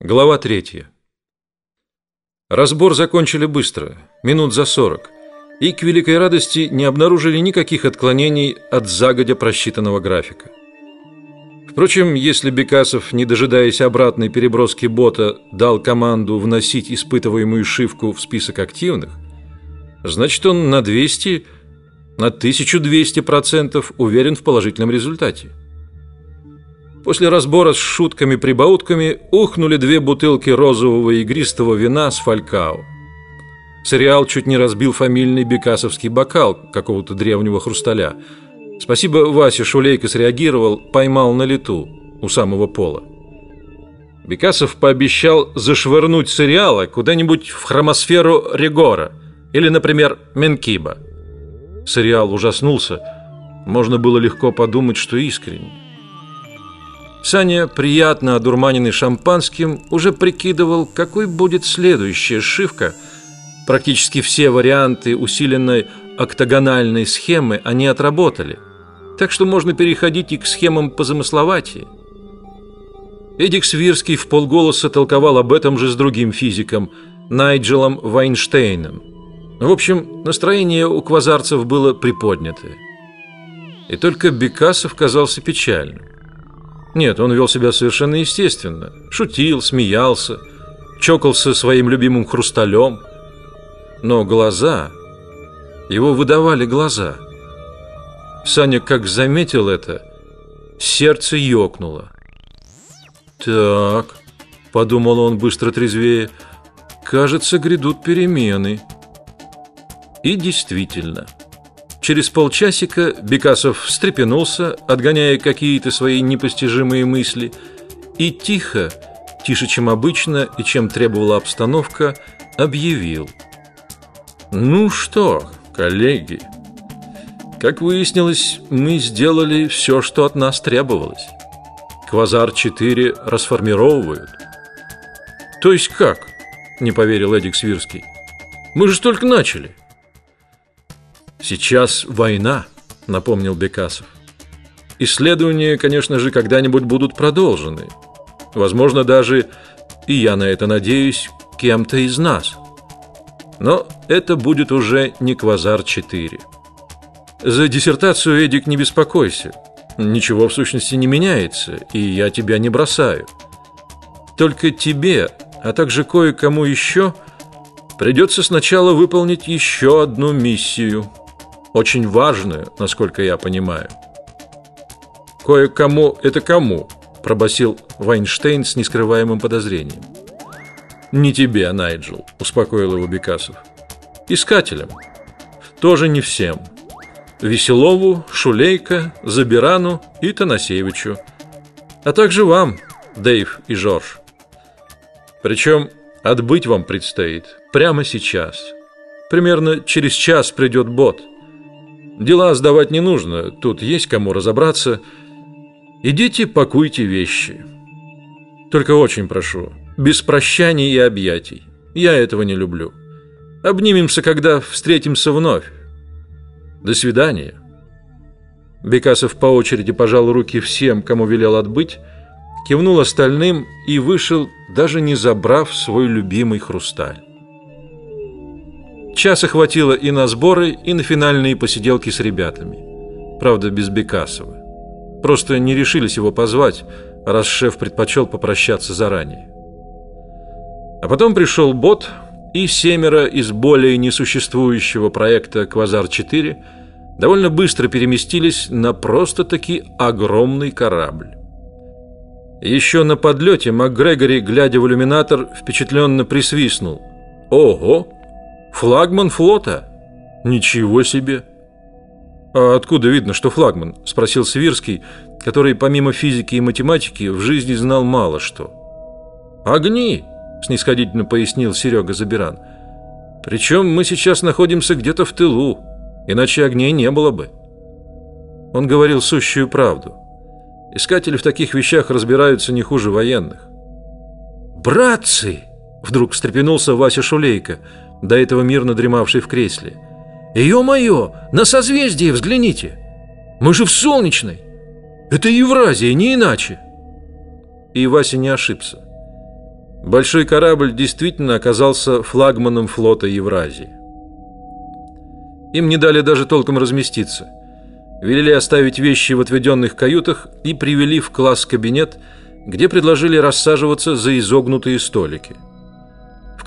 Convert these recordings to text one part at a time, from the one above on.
Глава третья. Разбор закончили быстро, минут за сорок, и к великой радости не обнаружили никаких отклонений от загодя просчитанного графика. Впрочем, если Бекасов, не дожидаясь обратной переброски бота, дал команду вносить испытываемую шивку в список активных, значит он на 200, на 1200 процентов уверен в положительном результате. После разбора с шутками-прибаутками ухнули две бутылки розового игристого вина с фалькао. Сериал чуть не разбил фамильный бекасовский бокал какого-то древнего хрусталя. Спасибо, Вася Шулейко среагировал, поймал на лету у самого пола. Бекасов пообещал зашвырнуть сериала куда-нибудь в хромосферу Регора или, например, Менкиба. Сериал ужаснулся. Можно было легко подумать, что искренне. Саня, приятно одурманенный шампанским, уже прикидывал, какой будет следующая шивка. Практически все варианты усиленной октагональной схемы они отработали, так что можно переходить и к схемам позамысловатее. Эдик Свирский в полголоса толковал об этом же с другим физиком, Найджелом Вайнштейном. В общем, настроение у квазарцев было приподнятое. И только Бекасов казался печальным. Нет, он вел себя совершенно естественно. Шутил, смеялся, чокался своим любимым хрусталем. Но глаза... Его выдавали глаза. Саня, как заметил это, сердце ёкнуло. «Так», — подумал он быстро трезвее, — «кажется, грядут перемены». И действительно... Через полчасика Бекасов встрепенулся, отгоняя какие-то свои непостижимые мысли, и тихо, тише, чем обычно и чем требовала обстановка, объявил: "Ну что, коллеги, как выяснилось, мы сделали все, что от нас требовалось. Квазар 4 расформировывают. То есть как? Не поверил Эдик Свирский. Мы же только начали. Сейчас война, напомнил Бекасов. Исследования, конечно же, когда-нибудь будут продолжены. Возможно, даже, и я на это надеюсь, кем-то из нас. Но это будет уже не Квазар-4. За диссертацию, Эдик, не беспокойся. Ничего в сущности не меняется, и я тебя не бросаю. Только тебе, а также кое-кому еще придется сначала выполнить еще одну миссию – очень важную, насколько я понимаю. Кое-кому это кому? пробасил Вайнштейн с нескрываемым подозрением. Не тебе, Найджел, успокоил его Бекасов. Искателям. Тоже не всем. Веселову, Шулейко, Забирану и Танасевичу, а также вам, Дэйв и Жорж. Причем отбыть вам предстоит прямо сейчас. Примерно через час придет бот. Дела сдавать не нужно, тут есть кому разобраться. Идите, пакуйте вещи. Только очень прошу, без прощаний и объятий. Я этого не люблю. Обнимемся, когда встретимся вновь. До свидания. Бекасов по очереди пожал руки всем, кому велел отбыть, кивнул остальным и вышел, даже не забрав свой любимый хрусталь. Часа хватило и на сборы, и на финальные посиделки с ребятами. Правда, без Бекасова. Просто не решились его позвать, раз шеф предпочел попрощаться заранее. А потом пришел бот, и семеро из более несуществующего проекта Квазар-4 довольно быстро переместились на просто-таки огромный корабль. Еще на подлете МакГрегори, глядя в иллюминатор, впечатленно присвистнул. «Ого! Флагман флота? Ничего себе! А откуда видно, что флагман? Спросил Свирский, который помимо физики и математики в жизни знал мало что. Огни, снисходительно пояснил Серега Забиран. Причем мы сейчас находимся где-то в тылу, иначе огней не было бы. Он говорил сущую правду. Искатели в таких вещах разбираются не хуже военных. Братцы! Вдруг встрепенулся Вася Шулейко до этого мирно дремавший в кресле. «Ее-мое! На созвездие взгляните! Мы же в Солнечной! Это Евразия, не иначе!» И Вася не ошибся. Большой корабль действительно оказался флагманом флота Евразии. Им не дали даже толком разместиться. Велели оставить вещи в отведенных каютах и привели в класс-кабинет, где предложили рассаживаться за изогнутые столики.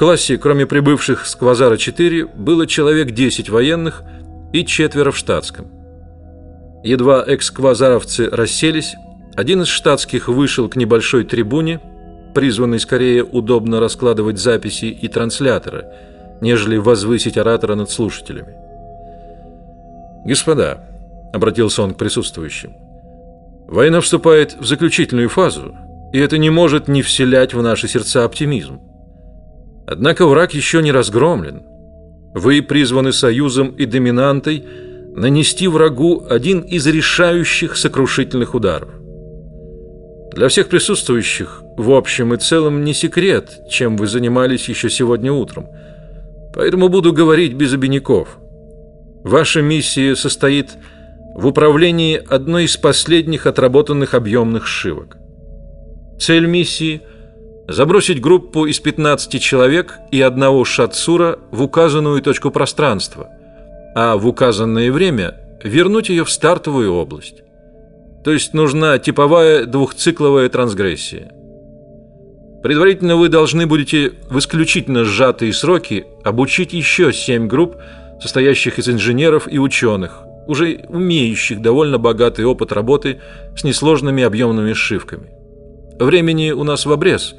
Классе, кроме прибывших с Квазара-4, было человек 10 военных и четверо в штатском. Едва эксквазаровцы расселись, один из штатских вышел к небольшой трибуне, призванной скорее удобно раскладывать записи и трансляторы, нежели возвысить оратора над слушателями. Господа, обратился он к присутствующим, война вступает в заключительную фазу, и это не может не вселять в наши сердца оптимизм. Однако враг еще не разгромлен. Вы призваны союзом и доминантой нанести врагу один из решающих сокрушительных ударов. Для всех присутствующих в общем и целом не секрет, чем вы занимались еще сегодня утром. Поэтому буду говорить без обиняков. Ваша миссия состоит в управлении одной из последних отработанных объемных сшивок. Цель миссии забросить группу из 15 человек и одного шатсура в указанную точку пространства, а в указанное время вернуть ее в стартовую область. То есть нужна типовая двухцикловая трансгрессия. Предварительно вы должны будете в исключительно сжатые сроки обучить еще семь групп, состоящих из инженеров и ученых, уже умеющих довольно богатый опыт работы с несложными объемными сшивками. Времени у нас в обрез,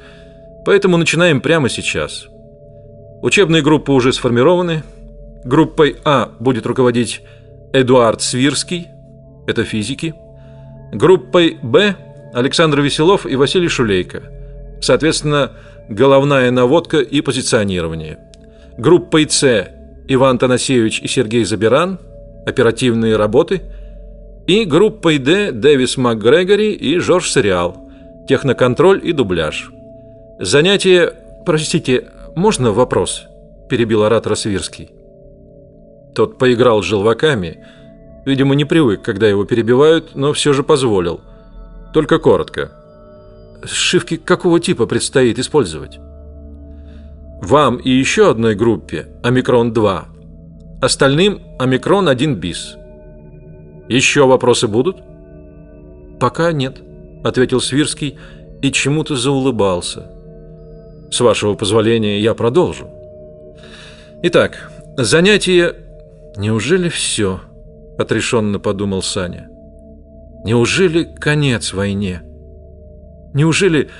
поэтому начинаем прямо сейчас. Учебные группы уже сформированы. Группой А будет руководить Эдуард Свирский, это физики. Группой Б Александр Веселов и Василий Шулейко. Соответственно, головная наводка и позиционирование. Группой С Иван Танасевич и Сергей Забиран, оперативные работы. И группой Д Дэвис МакГрегори и Жорж Сериал, техноконтроль и дубляж. Занятие, простите, можно вопрос? перебил оратор Свирский. Тот поиграл с желваками Видимо, не привык, когда его перебивают, но все же позволил. Только коротко. Сшивки какого типа предстоит использовать? Вам и еще одной группе Омикрон 2. Остальным Омикрон 1 бис. Еще вопросы будут? Пока нет, ответил Свирский и чему-то заулыбался. С вашего позволения я продолжу. Итак, занятие. Неужели все? отрешенно подумал Саня. Неужели конец войне? Неужели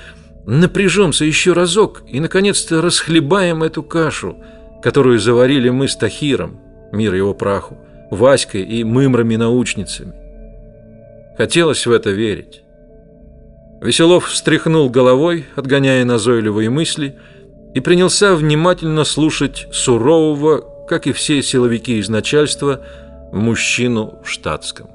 напряжемся еще разок и наконец-то расхлебаем эту кашу, которую заварили мы с Тахиром, мир его праху, Васькой и мымрами научницами? Хотелось в это верить. Веселов встряхнул головой, отгоняя назойливые мысли, и принялся внимательно слушать сурового, как и все силовики из начальства, мужчину в штатском.